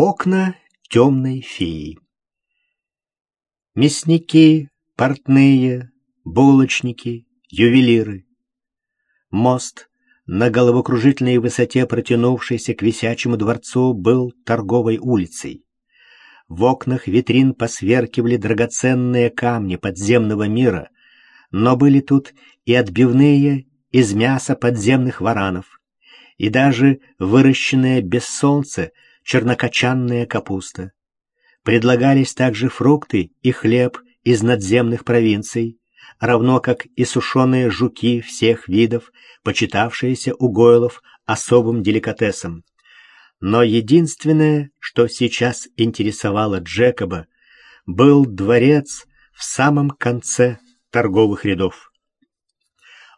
Окна темной феи. Мясники, портные, булочники, ювелиры. Мост на головокружительной высоте, протянувшийся к висячему дворцу, был торговой улицей. В окнах витрин посверкивали драгоценные камни подземного мира, но были тут и отбивные из мяса подземных варанов, и даже выращенные без солнца чернокочанная капуста. Предлагались также фрукты и хлеб из надземных провинций, равно как и сушеные жуки всех видов, почитавшиеся у гойлов особым деликатесом. Но единственное, что сейчас интересовало Джекоба, был дворец в самом конце торговых рядов.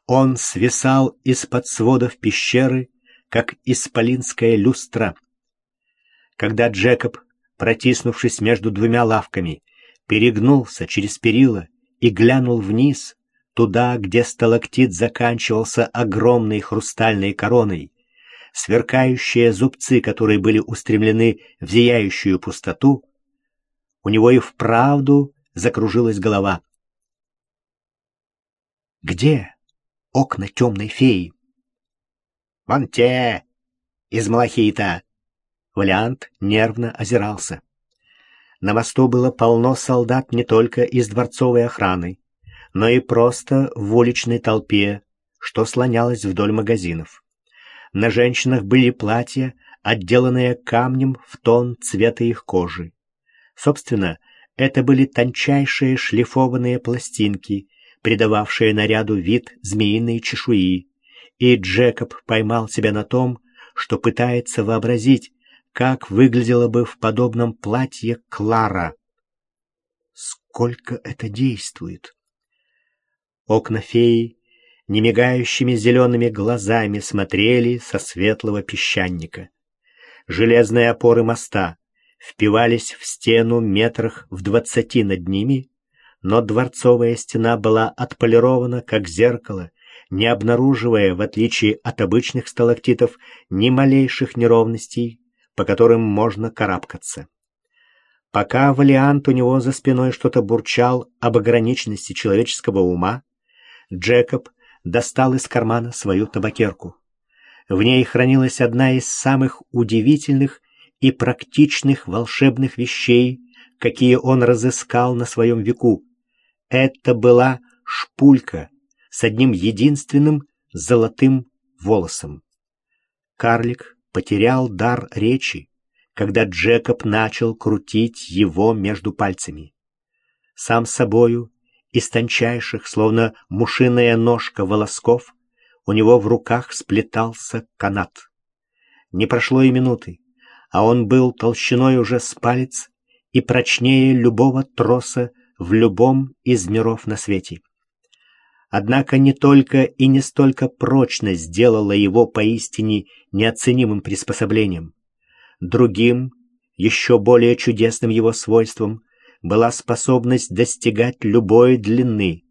Он свисал из-под сводов пещеры, как исполинская люстра — когда Джекоб, протиснувшись между двумя лавками, перегнулся через перила и глянул вниз, туда, где сталактит заканчивался огромной хрустальной короной, сверкающие зубцы, которые были устремлены в зияющую пустоту, у него и вправду закружилась голова. «Где окна темной феи?» «Вон те, из малахита!» Валиант нервно озирался. На мосту было полно солдат не только из дворцовой охраны, но и просто в уличной толпе, что слонялось вдоль магазинов. На женщинах были платья, отделанные камнем в тон цвета их кожи. Собственно, это были тончайшие шлифованные пластинки, придававшие наряду вид змеиной чешуи, и Джекоб поймал себя на том, что пытается вообразить, как выглядела бы в подобном платье Клара. Сколько это действует? Окна феи немигающими зелеными глазами смотрели со светлого песчаника. Железные опоры моста впивались в стену метрах в двадцати над ними, но дворцовая стена была отполирована, как зеркало, не обнаруживая, в отличие от обычных сталактитов, ни малейших неровностей, по которым можно карабкаться. Пока Валиант у него за спиной что-то бурчал об ограниченности человеческого ума, Джекоб достал из кармана свою табакерку. В ней хранилась одна из самых удивительных и практичных волшебных вещей, какие он разыскал на своем веку. Это была шпулька с одним единственным золотым волосом. Карлик потерял дар речи, когда Джекоб начал крутить его между пальцами. Сам собою, из тончайших, словно мушиная ножка волосков, у него в руках сплетался канат. Не прошло и минуты, а он был толщиной уже с палец и прочнее любого троса в любом из миров на свете. Однако не только и не столько прочно сделала его поистине неоценимым приспособлением. Другим, еще более чудесным его свойством была способность достигать любой длины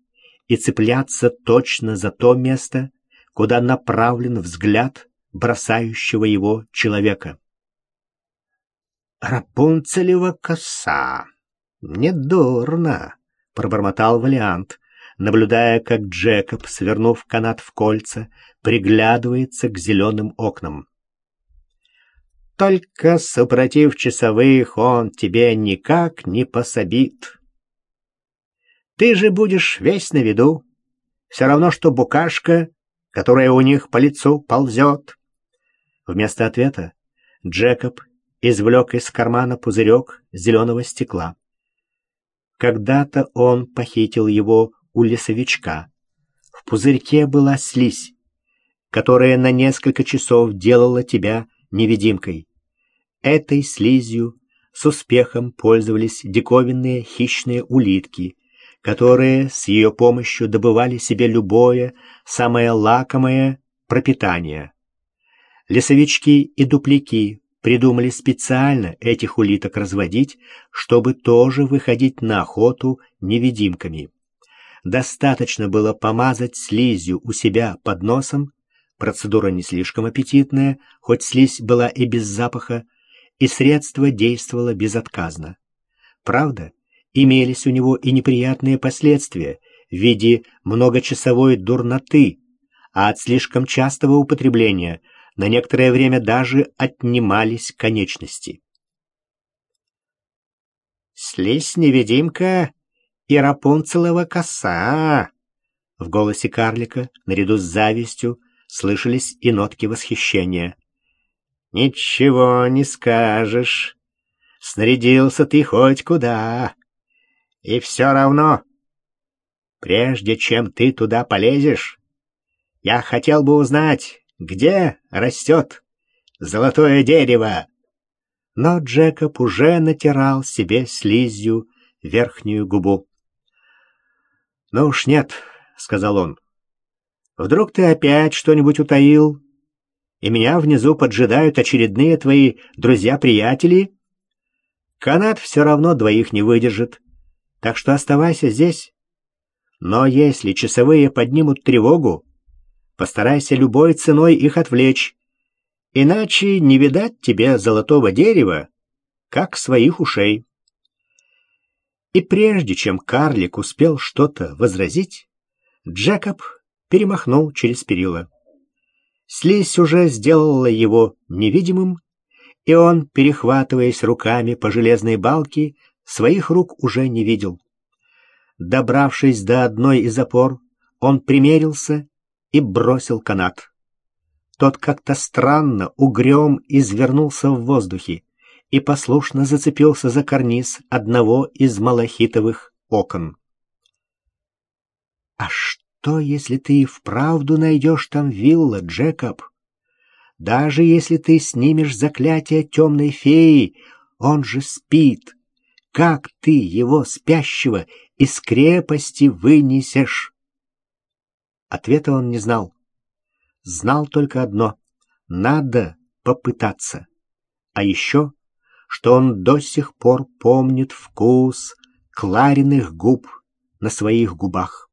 и цепляться точно за то место, куда направлен взгляд бросающего его человека. «Рапунцелева коса! Недурно!» — пробормотал Валиант, наблюдая, как Джекоб, свернув канат в кольца, приглядывается к зеленым окнам. «Только, супротив часовых, он тебе никак не пособит. Ты же будешь весь на виду, все равно, что букашка, которая у них по лицу ползет». Вместо ответа Джекоб извлек из кармана пузырек зеленого стекла. Когда-то он похитил его у лесовичка. В пузырьке была слизь, которая на несколько часов делала тебя невидимкой. Этой слизью с успехом пользовались диковинные хищные улитки, которые с ее помощью добывали себе любое, самое лакомое пропитание. Лесовички и дупляки придумали специально этих улиток разводить, чтобы тоже выходить на охоту невидимками. Достаточно было помазать слизью у себя под носом, процедура не слишком аппетитная, хоть слизь была и без запаха, и средство действовало безотказно. Правда, имелись у него и неприятные последствия в виде многочасовой дурноты, а от слишком частого употребления на некоторое время даже отнимались конечности. «Слизь-невидимка и Рапунцелова коса!» В голосе карлика, наряду с завистью, слышались и нотки восхищения. «Ничего не скажешь. Снарядился ты хоть куда. И все равно, прежде чем ты туда полезешь, я хотел бы узнать, где растет золотое дерево. Но Джекоб уже натирал себе слизью верхнюю губу. «Ну уж нет», — сказал он. «Вдруг ты опять что-нибудь утаил, и меня внизу поджидают очередные твои друзья-приятели?» Канат все равно двоих не выдержит, так что оставайся здесь. Но если часовые поднимут тревогу, постарайся любой ценой их отвлечь, иначе не видать тебе золотого дерева, как своих ушей. И прежде чем карлик успел что-то возразить, Джекоб перемахнул через перила. Слизь уже сделала его невидимым и он, перехватываясь руками по железной балке, своих рук уже не видел. Добравшись до одной из опор, он примерился и бросил канат. Тот как-то странно, угрём извернулся в воздухе и послушно зацепился за карниз одного из малахитовых окон. «А что, если ты и вправду найдешь там вилла, Джекоб?» Даже если ты снимешь заклятие темной феи, он же спит. Как ты его спящего из крепости вынесешь? Ответа он не знал. Знал только одно — надо попытаться. А еще, что он до сих пор помнит вкус Клариных губ на своих губах.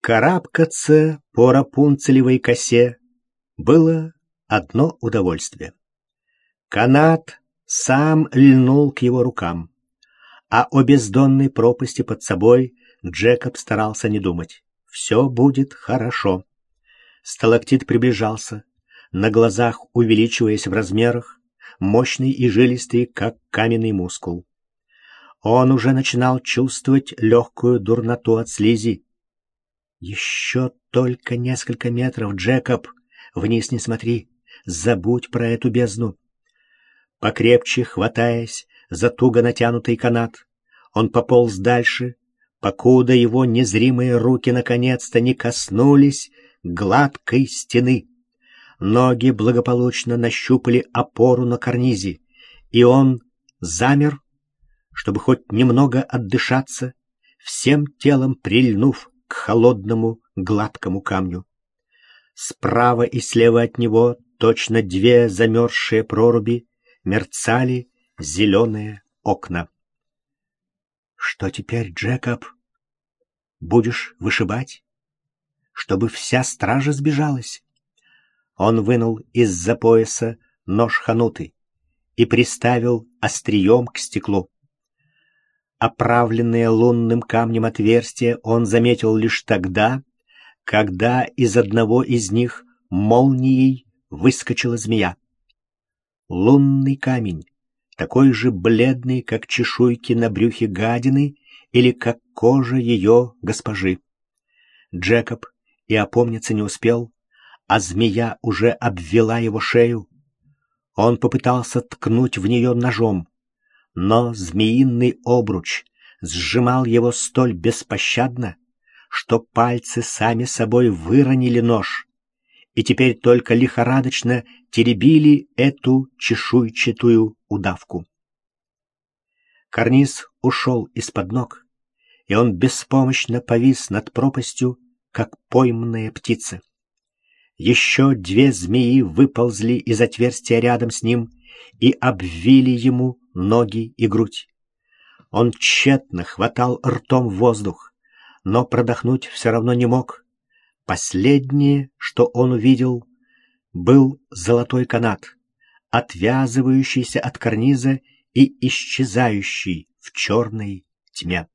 Карабкаться по рапунцелевой косе было одно удовольствие. Канат сам льнул к его рукам, а о бездонной пропасти под собой Джекоб старался не думать. Все будет хорошо. Сталактит приближался, на глазах увеличиваясь в размерах, мощный и жилистый, как каменный мускул. Он уже начинал чувствовать легкую дурноту от слизи. «Еще только несколько метров, Джекоб!» Вниз не смотри, забудь про эту бездну. Покрепче хватаясь за туго натянутый канат, он пополз дальше, покуда его незримые руки наконец-то не коснулись гладкой стены. Ноги благополучно нащупали опору на карнизе, и он замер, чтобы хоть немного отдышаться, всем телом прильнув к холодному гладкому камню. Справа и слева от него, точно две замерзшие проруби, мерцали зеленые окна. «Что теперь, Джекоб? Будешь вышибать? Чтобы вся стража сбежалась?» Он вынул из-за пояса нож хануты и приставил острием к стеклу. Оправленное лунным камнем отверстие он заметил лишь тогда, когда из одного из них молнией выскочила змея. Лунный камень, такой же бледный, как чешуйки на брюхе гадины или как кожа ее госпожи. Джекоб и опомниться не успел, а змея уже обвела его шею. Он попытался ткнуть в нее ножом, но змеиный обруч сжимал его столь беспощадно, что пальцы сами собой выронили нож и теперь только лихорадочно теребили эту чешуйчатую удавку. Карниз ушел из-под ног, и он беспомощно повис над пропастью, как пойманная птица. Еще две змеи выползли из отверстия рядом с ним и обвили ему ноги и грудь. Он тщетно хватал ртом воздух, но продохнуть все равно не мог. Последнее, что он увидел, был золотой канат, отвязывающийся от карниза и исчезающий в черной тьме.